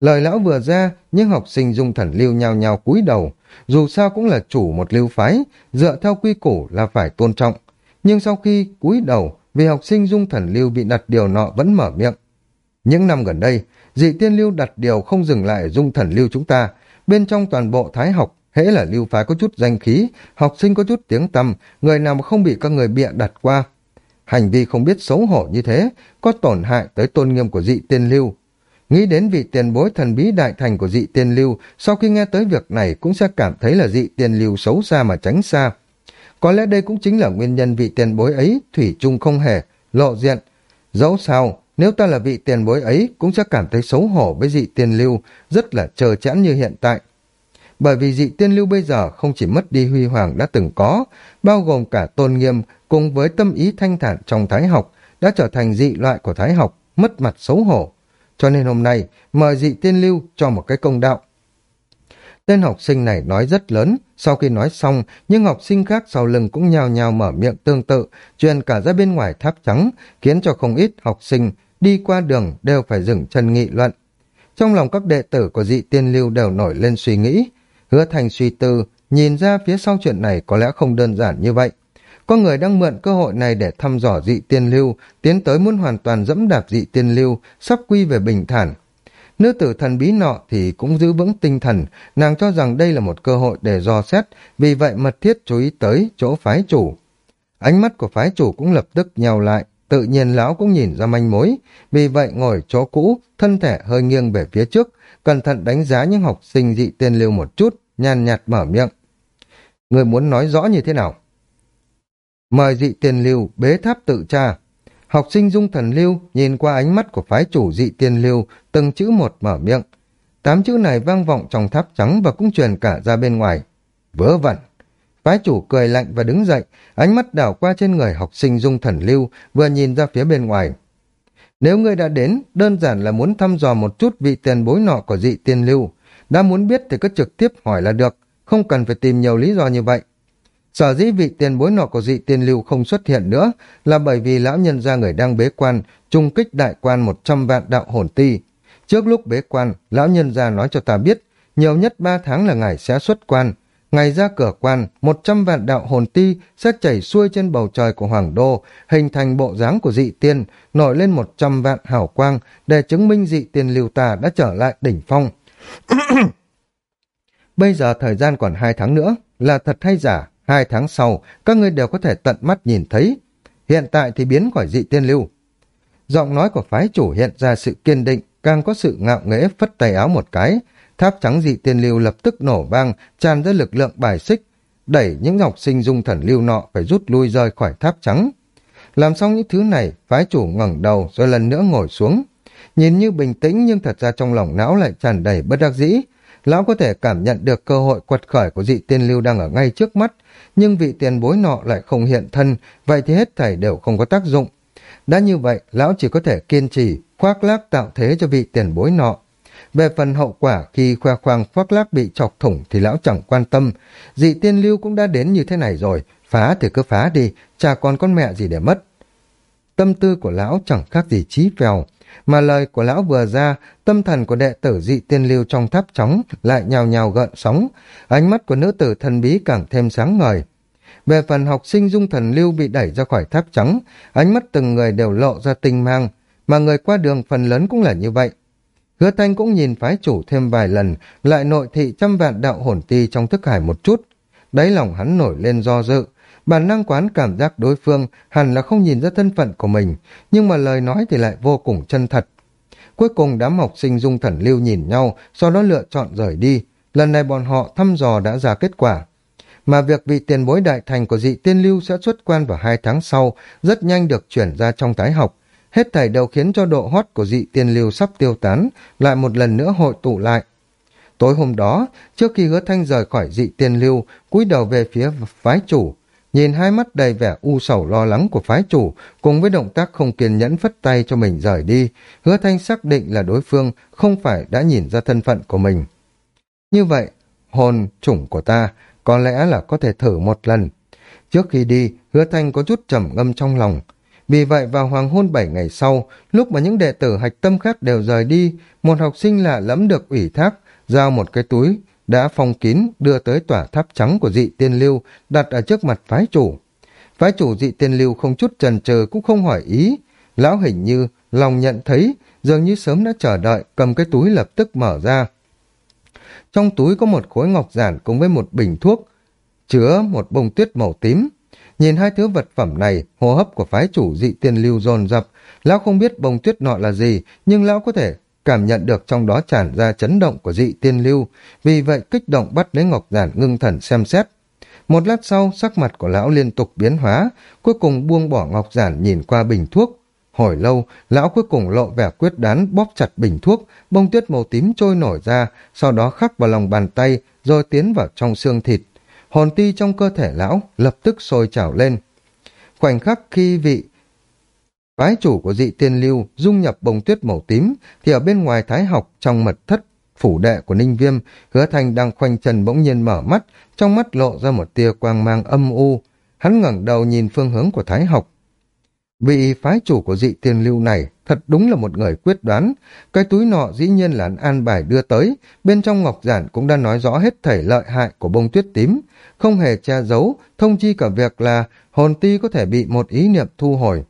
Lời lão vừa ra, những học sinh dung thần lưu nhao nhao cúi đầu, dù sao cũng là chủ một lưu phái, dựa theo quy củ là phải tôn trọng. Nhưng sau khi cúi đầu, vì học sinh dung thần lưu bị đặt điều nọ vẫn mở miệng. Những năm gần đây, dị tiên lưu đặt điều không dừng lại ở dung thần lưu chúng ta. Bên trong toàn bộ thái học, hễ là lưu phái có chút danh khí, học sinh có chút tiếng tăm, người nào mà không bị các người bịa đặt qua. Hành vi không biết xấu hổ như thế, có tổn hại tới tôn nghiêm của dị tiên lưu. Nghĩ đến vị tiền bối thần bí đại thành của dị tiên lưu, sau khi nghe tới việc này cũng sẽ cảm thấy là dị tiên lưu xấu xa mà tránh xa. Có lẽ đây cũng chính là nguyên nhân vị tiền bối ấy thủy chung không hề, lộ diện. Dẫu sao, nếu ta là vị tiền bối ấy cũng sẽ cảm thấy xấu hổ với dị tiên lưu, rất là chờ chẽn như hiện tại. Bởi vì dị tiên lưu bây giờ không chỉ mất đi huy hoàng đã từng có, bao gồm cả tôn nghiêm cùng với tâm ý thanh thản trong thái học, đã trở thành dị loại của thái học, mất mặt xấu hổ. Cho nên hôm nay, mời dị tiên lưu cho một cái công đạo. Tên học sinh này nói rất lớn, sau khi nói xong, những học sinh khác sau lưng cũng nhào nhào mở miệng tương tự, truyền cả ra bên ngoài tháp trắng, khiến cho không ít học sinh đi qua đường đều phải dừng chân nghị luận. Trong lòng các đệ tử của dị tiên lưu đều nổi lên suy nghĩ, hứa thành suy tư, nhìn ra phía sau chuyện này có lẽ không đơn giản như vậy. Có người đang mượn cơ hội này để thăm dò dị tiên lưu, tiến tới muốn hoàn toàn dẫm đạp dị tiên lưu, sắp quy về bình thản. Nữ tử thần bí nọ thì cũng giữ vững tinh thần, nàng cho rằng đây là một cơ hội để dò xét, vì vậy mật thiết chú ý tới chỗ phái chủ. Ánh mắt của phái chủ cũng lập tức nhào lại, tự nhiên lão cũng nhìn ra manh mối, vì vậy ngồi chỗ cũ, thân thể hơi nghiêng về phía trước, cẩn thận đánh giá những học sinh dị tiên lưu một chút, nhàn nhạt mở miệng. Người muốn nói rõ như thế nào? Mời dị tiền lưu bế tháp tự tra. Học sinh dung thần lưu nhìn qua ánh mắt của phái chủ dị tiền lưu, từng chữ một mở miệng. Tám chữ này vang vọng trong tháp trắng và cũng truyền cả ra bên ngoài. Vớ vẩn. Phái chủ cười lạnh và đứng dậy, ánh mắt đảo qua trên người học sinh dung thần lưu, vừa nhìn ra phía bên ngoài. Nếu ngươi đã đến, đơn giản là muốn thăm dò một chút vị tiền bối nọ của dị tiền lưu. Đã muốn biết thì cứ trực tiếp hỏi là được, không cần phải tìm nhiều lý do như vậy. Sở dĩ vị tiền bối nọ của dị tiên lưu không xuất hiện nữa là bởi vì lão nhân gia người đang bế quan, trung kích đại quan 100 vạn đạo hồn ti. Trước lúc bế quan, lão nhân gia nói cho ta biết, nhiều nhất 3 tháng là ngài sẽ xuất quan. Ngày ra cửa quan, 100 vạn đạo hồn ti sẽ chảy xuôi trên bầu trời của Hoàng Đô, hình thành bộ dáng của dị tiên, nổi lên 100 vạn hảo quang để chứng minh dị tiên lưu ta đã trở lại đỉnh phong. Bây giờ thời gian còn 2 tháng nữa, là thật hay giả, hai tháng sau, các ngươi đều có thể tận mắt nhìn thấy. Hiện tại thì biến khỏi dị tiên lưu. Giọng nói của phái chủ hiện ra sự kiên định, càng có sự ngạo nghễ phất tay áo một cái. Tháp trắng dị tiên lưu lập tức nổ vang, tràn ra lực lượng bài xích, đẩy những học sinh dung thần lưu nọ phải rút lui rơi khỏi tháp trắng. Làm xong những thứ này, phái chủ ngẩng đầu rồi lần nữa ngồi xuống. Nhìn như bình tĩnh nhưng thật ra trong lòng não lại tràn đầy bất đắc dĩ. Lão có thể cảm nhận được cơ hội quật khởi của dị tiên lưu đang ở ngay trước mắt, nhưng vị tiền bối nọ lại không hiện thân, vậy thì hết thảy đều không có tác dụng. Đã như vậy, lão chỉ có thể kiên trì, khoác lác tạo thế cho vị tiền bối nọ. Về phần hậu quả khi khoe khoang khoác lác bị chọc thủng thì lão chẳng quan tâm. Dị tiên lưu cũng đã đến như thế này rồi, phá thì cứ phá đi, chả còn con mẹ gì để mất. Tâm tư của lão chẳng khác gì trí phèo, mà lời của lão vừa ra, tâm thần của đệ tử dị tiên lưu trong tháp chóng lại nhào nhào gợn sóng, ánh mắt của nữ tử thần bí càng thêm sáng ngời. Về phần học sinh dung thần lưu bị đẩy ra khỏi tháp trắng, ánh mắt từng người đều lộ ra tinh mang, mà người qua đường phần lớn cũng là như vậy. Hứa Thanh cũng nhìn phái chủ thêm vài lần, lại nội thị trăm vạn đạo hồn ti trong thức hải một chút. Đáy lòng hắn nổi lên do dự, bản năng quán cảm giác đối phương hẳn là không nhìn ra thân phận của mình, nhưng mà lời nói thì lại vô cùng chân thật. Cuối cùng đám học sinh dung thần lưu nhìn nhau, sau đó lựa chọn rời đi. Lần này bọn họ thăm dò đã ra kết quả. Mà việc vị tiền bối đại thành của dị tiên lưu sẽ xuất quan vào hai tháng sau, rất nhanh được chuyển ra trong tái học. Hết thảy đều khiến cho độ hot của dị tiên lưu sắp tiêu tán, lại một lần nữa hội tụ lại. Tối hôm đó, trước khi hứa thanh rời khỏi dị tiên lưu, cúi đầu về phía phái chủ, nhìn hai mắt đầy vẻ u sầu lo lắng của phái chủ, cùng với động tác không kiên nhẫn phất tay cho mình rời đi, hứa thanh xác định là đối phương không phải đã nhìn ra thân phận của mình. Như vậy, hồn chủng của ta có lẽ là có thể thử một lần. Trước khi đi, hứa thanh có chút trầm ngâm trong lòng. Vì vậy vào hoàng hôn bảy ngày sau, lúc mà những đệ tử hạch tâm khác đều rời đi, một học sinh lạ lẫm được ủy thác, giao một cái túi đã phong kín đưa tới tỏa tháp trắng của dị tiên lưu đặt ở trước mặt phái chủ. Phái chủ dị tiên lưu không chút trần chờ cũng không hỏi ý. Lão hình như lòng nhận thấy dường như sớm đã chờ đợi cầm cái túi lập tức mở ra. Trong túi có một khối ngọc giản cùng với một bình thuốc chứa một bông tuyết màu tím. Nhìn hai thứ vật phẩm này, hô hấp của phái chủ dị tiên lưu dồn dập. Lão không biết bông tuyết nọ là gì, nhưng lão có thể cảm nhận được trong đó tràn ra chấn động của dị tiên lưu, vì vậy kích động bắt lấy ngọc giản ngưng thần xem xét. Một lát sau, sắc mặt của lão liên tục biến hóa, cuối cùng buông bỏ ngọc giản nhìn qua bình thuốc. Hồi lâu, lão cuối cùng lộ vẻ quyết đoán bóp chặt bình thuốc, bông tuyết màu tím trôi nổi ra, sau đó khắc vào lòng bàn tay, rồi tiến vào trong xương thịt. Hồn ti trong cơ thể lão lập tức sôi trào lên. Khoảnh khắc khi vị Phái chủ của dị tiên lưu dung nhập bông tuyết màu tím thì ở bên ngoài thái học trong mật thất phủ đệ của Ninh Viêm, hứa thành đang khoanh chân bỗng nhiên mở mắt, trong mắt lộ ra một tia quang mang âm u. Hắn ngẩng đầu nhìn phương hướng của thái học. Vị phái chủ của dị tiên lưu này thật đúng là một người quyết đoán. Cái túi nọ dĩ nhiên là an bài đưa tới, bên trong ngọc giản cũng đã nói rõ hết thảy lợi hại của bông tuyết tím, không hề che giấu, thông chi cả việc là hồn ti có thể bị một ý niệm thu hồi.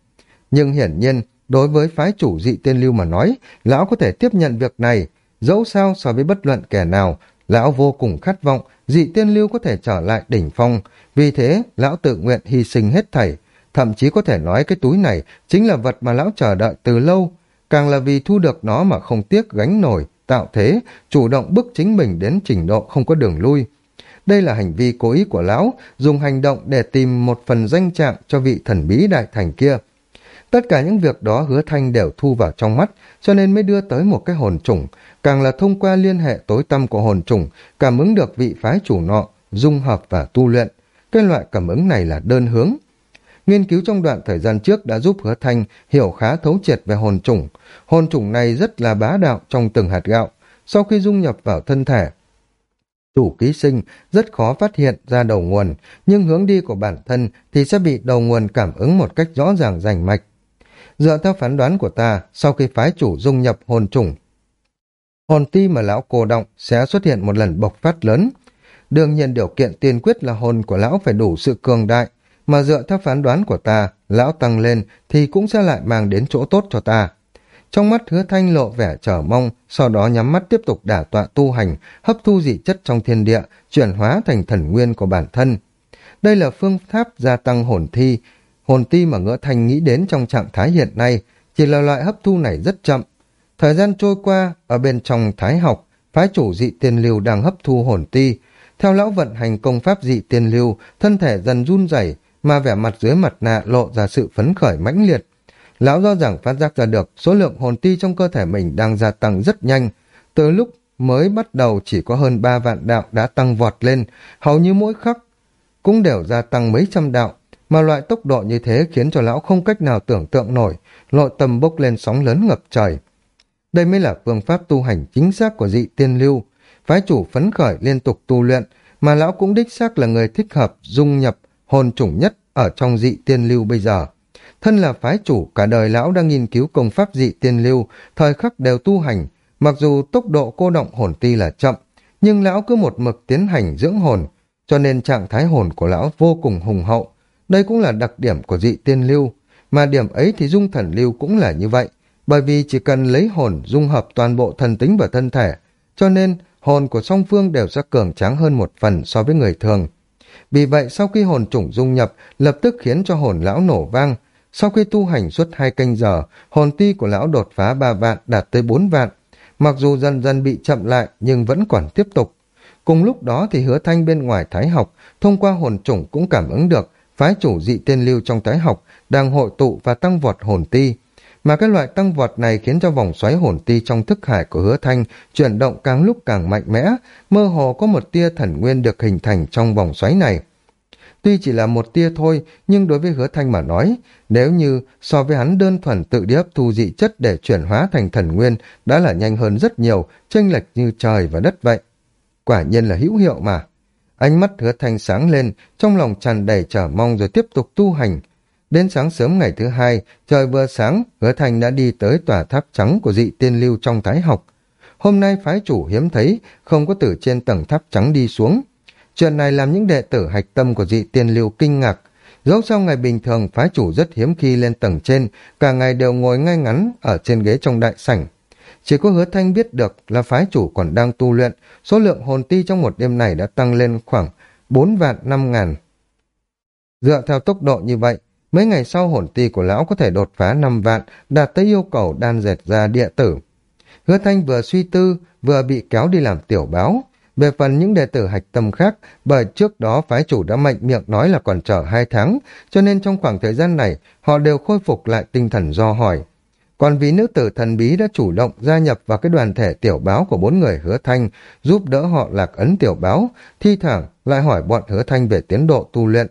Nhưng hiển nhiên, đối với phái chủ dị tiên lưu mà nói, lão có thể tiếp nhận việc này. Dẫu sao so với bất luận kẻ nào, lão vô cùng khát vọng dị tiên lưu có thể trở lại đỉnh phong. Vì thế, lão tự nguyện hy sinh hết thảy. Thậm chí có thể nói cái túi này chính là vật mà lão chờ đợi từ lâu. Càng là vì thu được nó mà không tiếc gánh nổi, tạo thế, chủ động bức chính mình đến trình độ không có đường lui. Đây là hành vi cố ý của lão, dùng hành động để tìm một phần danh trạng cho vị thần bí đại thành kia. Tất cả những việc đó hứa thanh đều thu vào trong mắt, cho nên mới đưa tới một cái hồn trùng, càng là thông qua liên hệ tối tâm của hồn trùng, cảm ứng được vị phái chủ nọ, dung hợp và tu luyện. Cái loại cảm ứng này là đơn hướng. Nghiên cứu trong đoạn thời gian trước đã giúp hứa thanh hiểu khá thấu triệt về hồn trùng. Hồn trùng này rất là bá đạo trong từng hạt gạo. Sau khi dung nhập vào thân thể, chủ ký sinh rất khó phát hiện ra đầu nguồn, nhưng hướng đi của bản thân thì sẽ bị đầu nguồn cảm ứng một cách rõ ràng rành mạch. Dựa theo phán đoán của ta, sau khi phái chủ dung nhập hồn trùng, hồn ti mà lão cô động sẽ xuất hiện một lần bộc phát lớn. Đương nhiên điều kiện tiên quyết là hồn của lão phải đủ sự cường đại, mà dựa theo phán đoán của ta, lão tăng lên thì cũng sẽ lại mang đến chỗ tốt cho ta. Trong mắt hứa thanh lộ vẻ chờ mong, sau đó nhắm mắt tiếp tục đả tọa tu hành, hấp thu dị chất trong thiên địa, chuyển hóa thành thần nguyên của bản thân. Đây là phương pháp gia tăng hồn thi, hồn ti mà ngỡ thanh nghĩ đến trong trạng thái hiện nay, chỉ là loại hấp thu này rất chậm. Thời gian trôi qua, ở bên trong thái học, phái chủ dị tiên lưu đang hấp thu hồn ti. Theo lão vận hành công pháp dị tiên lưu, thân thể dần run rẩy mà vẻ mặt dưới mặt nạ lộ ra sự phấn khởi mãnh liệt. Lão do rằng phát giác ra được số lượng hồn ti trong cơ thể mình đang gia tăng rất nhanh. Từ lúc mới bắt đầu chỉ có hơn 3 vạn đạo đã tăng vọt lên, hầu như mỗi khắc cũng đều gia tăng mấy trăm đạo, mà loại tốc độ như thế khiến cho lão không cách nào tưởng tượng nổi, nội tâm bốc lên sóng lớn ngập trời. Đây mới là phương pháp tu hành chính xác của dị tiên lưu. Phái chủ phấn khởi liên tục tu luyện, mà lão cũng đích xác là người thích hợp dung nhập hồn chủng nhất ở trong dị tiên lưu bây giờ. Thân là phái chủ, cả đời lão đang nghiên cứu công pháp dị tiên lưu, thời khắc đều tu hành, mặc dù tốc độ cô động hồn ti là chậm, nhưng lão cứ một mực tiến hành dưỡng hồn, cho nên trạng thái hồn của lão vô cùng hùng hậu. Đây cũng là đặc điểm của dị tiên lưu, mà điểm ấy thì dung thần lưu cũng là như vậy, bởi vì chỉ cần lấy hồn dung hợp toàn bộ thần tính và thân thể, cho nên hồn của song phương đều sẽ cường tráng hơn một phần so với người thường. Vì vậy sau khi hồn chủng dung nhập lập tức khiến cho hồn lão nổ vang, Sau khi tu hành suốt hai canh giờ, hồn ti của lão đột phá ba vạn đạt tới bốn vạn. Mặc dù dần dần bị chậm lại nhưng vẫn còn tiếp tục. Cùng lúc đó thì hứa thanh bên ngoài thái học, thông qua hồn chủng cũng cảm ứng được phái chủ dị tiên lưu trong tái học đang hội tụ và tăng vọt hồn ti. Mà cái loại tăng vọt này khiến cho vòng xoáy hồn ti trong thức hải của hứa thanh chuyển động càng lúc càng mạnh mẽ, mơ hồ có một tia thần nguyên được hình thành trong vòng xoáy này. Tuy chỉ là một tia thôi, nhưng đối với hứa thanh mà nói, nếu như so với hắn đơn thuần tự đi hấp thu dị chất để chuyển hóa thành thần nguyên đã là nhanh hơn rất nhiều, chênh lệch như trời và đất vậy. Quả nhiên là hữu hiệu mà. Ánh mắt hứa thanh sáng lên, trong lòng tràn đầy chờ mong rồi tiếp tục tu hành. Đến sáng sớm ngày thứ hai, trời vừa sáng, hứa thanh đã đi tới tòa tháp trắng của dị tiên lưu trong thái học. Hôm nay phái chủ hiếm thấy, không có từ trên tầng tháp trắng đi xuống. Chuyện này làm những đệ tử hạch tâm của dị tiên lưu kinh ngạc. Dẫu sau ngày bình thường, phái chủ rất hiếm khi lên tầng trên, cả ngày đều ngồi ngay ngắn ở trên ghế trong đại sảnh. Chỉ có hứa thanh biết được là phái chủ còn đang tu luyện, số lượng hồn ti trong một đêm này đã tăng lên khoảng 4 vạn 5 ngàn. Dựa theo tốc độ như vậy, mấy ngày sau hồn ti của lão có thể đột phá 5 vạn, đạt tới yêu cầu đan dệt ra địa tử. Hứa thanh vừa suy tư, vừa bị kéo đi làm tiểu báo. Về phần những đệ tử hạch tâm khác, bởi trước đó phái chủ đã mạnh miệng nói là còn chờ hai tháng, cho nên trong khoảng thời gian này, họ đều khôi phục lại tinh thần do hỏi. Còn vì nữ tử thần bí đã chủ động gia nhập vào cái đoàn thể tiểu báo của bốn người hứa thanh, giúp đỡ họ lạc ấn tiểu báo, thi thoảng lại hỏi bọn hứa thanh về tiến độ tu luyện.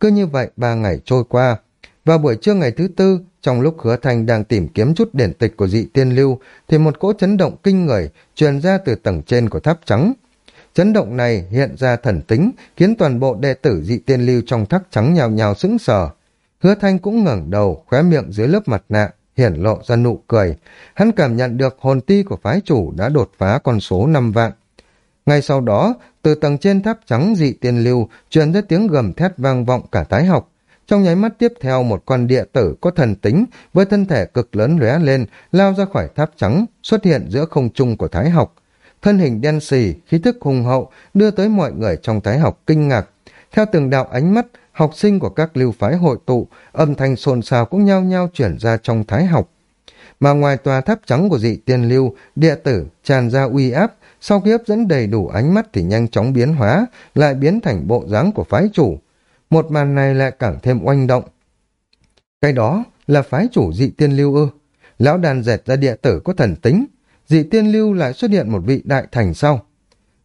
Cứ như vậy ba ngày trôi qua. Vào buổi trưa ngày thứ tư, trong lúc hứa thanh đang tìm kiếm chút điển tịch của dị tiên lưu, thì một cỗ chấn động kinh người truyền ra từ tầng trên của tháp trắng. Chấn động này hiện ra thần tính, khiến toàn bộ đệ tử dị tiên lưu trong tháp trắng nhào nhào sững sờ. Hứa thanh cũng ngẩng đầu, khóe miệng dưới lớp mặt nạ, hiển lộ ra nụ cười. Hắn cảm nhận được hồn ti của phái chủ đã đột phá con số 5 vạn. Ngay sau đó, từ tầng trên tháp trắng dị tiên lưu truyền ra tiếng gầm thét vang vọng cả tái học. Trong nháy mắt tiếp theo một con địa tử có thần tính với thân thể cực lớn lóe lên lao ra khỏi tháp trắng xuất hiện giữa không trung của thái học. Thân hình đen xì, khí thức hùng hậu đưa tới mọi người trong thái học kinh ngạc. Theo từng đạo ánh mắt, học sinh của các lưu phái hội tụ, âm thanh xôn xao cũng nhao nhao chuyển ra trong thái học. Mà ngoài tòa tháp trắng của dị tiên lưu, địa tử tràn ra uy áp, sau khi hấp dẫn đầy đủ ánh mắt thì nhanh chóng biến hóa, lại biến thành bộ dáng của phái chủ. Một màn này lại càng thêm oanh động. Cái đó là phái chủ dị tiên lưu ư. Lão đàn dệt ra địa tử có thần tính, dị tiên lưu lại xuất hiện một vị đại thành sau.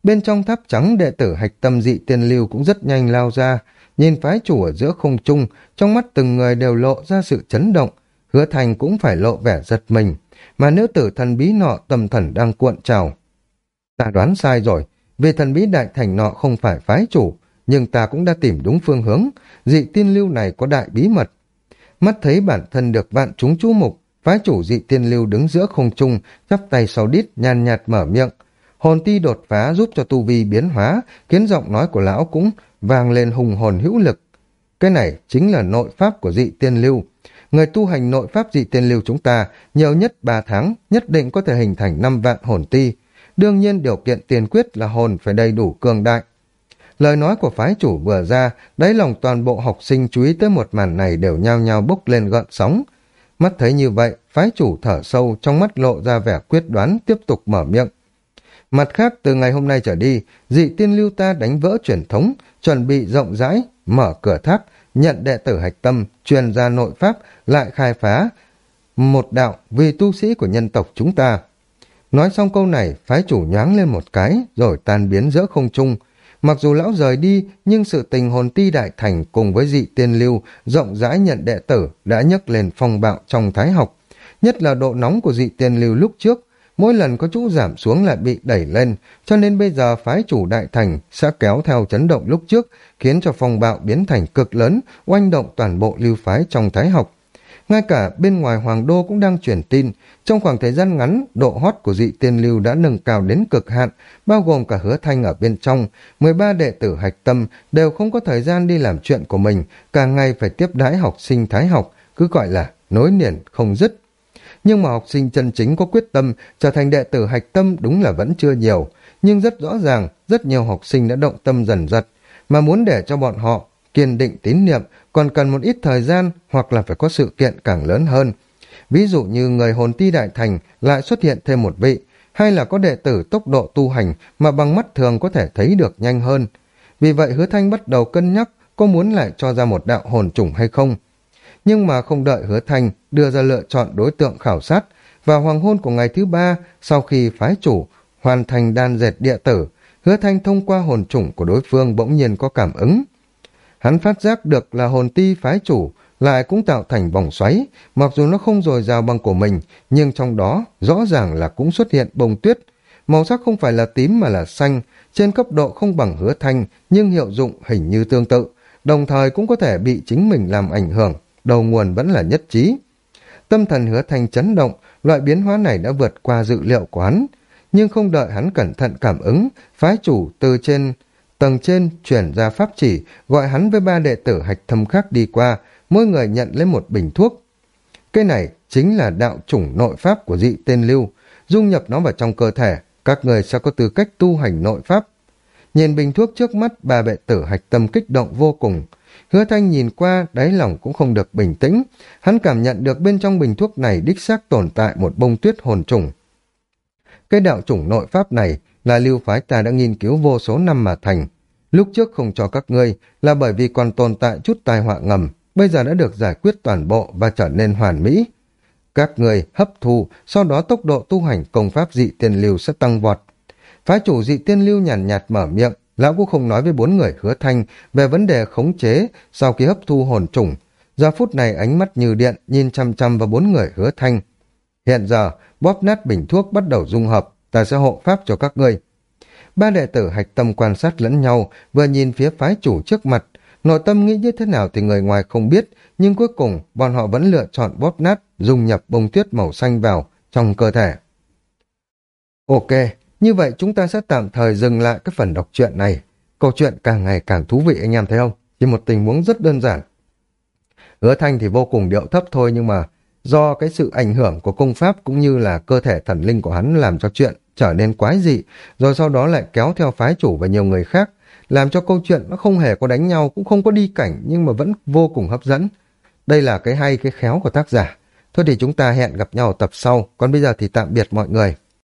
Bên trong tháp trắng đệ tử hạch tâm dị tiên lưu cũng rất nhanh lao ra, Nhìn phái chủ ở giữa không trung, trong mắt từng người đều lộ ra sự chấn động, hứa thành cũng phải lộ vẻ giật mình, mà nữ tử thần bí nọ tâm thần đang cuộn trào. Ta đoán sai rồi, vì thần bí đại thành nọ không phải phái chủ, nhưng ta cũng đã tìm đúng phương hướng, dị tiên lưu này có đại bí mật. Mắt thấy bản thân được vạn chúng chú mục, phái chủ dị tiên lưu đứng giữa không trung, chắp tay sau đít, nhàn nhạt mở miệng. Hồn ti đột phá giúp cho tu vi biến hóa, khiến giọng nói của lão cũng vang lên hùng hồn hữu lực. Cái này chính là nội pháp của dị tiên lưu. Người tu hành nội pháp dị tiên lưu chúng ta nhiều nhất 3 tháng nhất định có thể hình thành 5 vạn hồn ti. Đương nhiên điều kiện tiền quyết là hồn phải đầy đủ cường đại. Lời nói của phái chủ vừa ra, đáy lòng toàn bộ học sinh chú ý tới một màn này đều nhao nhao bốc lên gợn sóng. Mắt thấy như vậy, phái chủ thở sâu trong mắt lộ ra vẻ quyết đoán tiếp tục mở miệng. Mặt khác, từ ngày hôm nay trở đi, dị tiên lưu ta đánh vỡ truyền thống, chuẩn bị rộng rãi, mở cửa tháp, nhận đệ tử hạch tâm, truyền ra nội pháp, lại khai phá một đạo vì tu sĩ của nhân tộc chúng ta. Nói xong câu này, phái chủ nhoáng lên một cái, rồi tan biến giữa không trung. Mặc dù lão rời đi, nhưng sự tình hồn ti đại thành cùng với dị tiên lưu rộng rãi nhận đệ tử đã nhấc lên phong bạo trong thái học. Nhất là độ nóng của dị tiên lưu lúc trước, mỗi lần có chỗ giảm xuống lại bị đẩy lên, cho nên bây giờ phái chủ đại thành sẽ kéo theo chấn động lúc trước, khiến cho phong bạo biến thành cực lớn, oanh động toàn bộ lưu phái trong thái học. Ngay cả bên ngoài hoàng đô cũng đang truyền tin, trong khoảng thời gian ngắn, độ hot của dị tiên lưu đã nâng cao đến cực hạn, bao gồm cả hứa thanh ở bên trong, 13 đệ tử hạch tâm đều không có thời gian đi làm chuyện của mình, cả ngày phải tiếp đái học sinh thái học, cứ gọi là nối liền không dứt nhưng mà học sinh chân chính có quyết tâm trở thành đệ tử hạch tâm đúng là vẫn chưa nhiều, nhưng rất rõ ràng rất nhiều học sinh đã động tâm dần dật, mà muốn để cho bọn họ kiên định tín niệm, còn cần một ít thời gian hoặc là phải có sự kiện càng lớn hơn. Ví dụ như người hồn ti đại thành lại xuất hiện thêm một vị, hay là có đệ tử tốc độ tu hành mà bằng mắt thường có thể thấy được nhanh hơn. Vì vậy hứa thanh bắt đầu cân nhắc có muốn lại cho ra một đạo hồn chủng hay không. Nhưng mà không đợi hứa thanh đưa ra lựa chọn đối tượng khảo sát, vào hoàng hôn của ngày thứ ba sau khi phái chủ hoàn thành đan dệt địa tử, hứa thanh thông qua hồn chủng của đối phương bỗng nhiên có cảm ứng. Hắn phát giác được là hồn ti phái chủ lại cũng tạo thành vòng xoáy, mặc dù nó không dồi dào bằng của mình, nhưng trong đó rõ ràng là cũng xuất hiện bông tuyết. Màu sắc không phải là tím mà là xanh, trên cấp độ không bằng hứa thanh, nhưng hiệu dụng hình như tương tự, đồng thời cũng có thể bị chính mình làm ảnh hưởng, đầu nguồn vẫn là nhất trí. Tâm thần hứa thanh chấn động, loại biến hóa này đã vượt qua dự liệu của hắn, nhưng không đợi hắn cẩn thận cảm ứng, phái chủ từ trên tầng trên chuyển ra pháp chỉ, gọi hắn với ba đệ tử hạch thâm khác đi qua, mỗi người nhận lấy một bình thuốc. Cái này chính là đạo chủng nội pháp của dị tên lưu, dung nhập nó vào trong cơ thể, các người sẽ có tư cách tu hành nội pháp. Nhìn bình thuốc trước mắt, ba đệ tử hạch tâm kích động vô cùng. Hứa thanh nhìn qua, đáy lòng cũng không được bình tĩnh. Hắn cảm nhận được bên trong bình thuốc này đích xác tồn tại một bông tuyết hồn trùng. Cái đạo chủng nội pháp này là lưu phái ta đã nghiên cứu vô số năm mà thành. Lúc trước không cho các ngươi là bởi vì còn tồn tại chút tai họa ngầm, bây giờ đã được giải quyết toàn bộ và trở nên hoàn mỹ. Các người hấp thu, sau đó tốc độ tu hành công pháp dị tiên lưu sẽ tăng vọt. Phái chủ dị tiên lưu nhàn nhạt, nhạt mở miệng, lão cũng không nói với bốn người hứa thanh về vấn đề khống chế sau khi hấp thu hồn trùng. Giờ phút này ánh mắt như điện nhìn chăm chăm vào bốn người hứa thanh. Hiện giờ, bóp nát bình thuốc bắt đầu dung hợp, ta sẽ hộ pháp cho các ngươi. Ba đệ tử hạch tâm quan sát lẫn nhau, vừa nhìn phía phái chủ trước mặt. Nội tâm nghĩ như thế nào thì người ngoài không biết, nhưng cuối cùng bọn họ vẫn lựa chọn bóp nát, dung nhập bông tuyết màu xanh vào trong cơ thể. Ok, như vậy chúng ta sẽ tạm thời dừng lại cái phần đọc truyện này. Câu chuyện càng ngày càng thú vị anh em thấy không? Chỉ một tình huống rất đơn giản. Hứa Thanh thì vô cùng điệu thấp thôi nhưng mà do cái sự ảnh hưởng của công pháp cũng như là cơ thể thần linh của hắn làm cho chuyện trở nên quái dị, rồi sau đó lại kéo theo phái chủ và nhiều người khác, làm cho câu chuyện nó không hề có đánh nhau, cũng không có đi cảnh nhưng mà vẫn vô cùng hấp dẫn. Đây là cái hay, cái khéo của tác giả. Thôi thì chúng ta hẹn gặp nhau ở tập sau, còn bây giờ thì tạm biệt mọi người.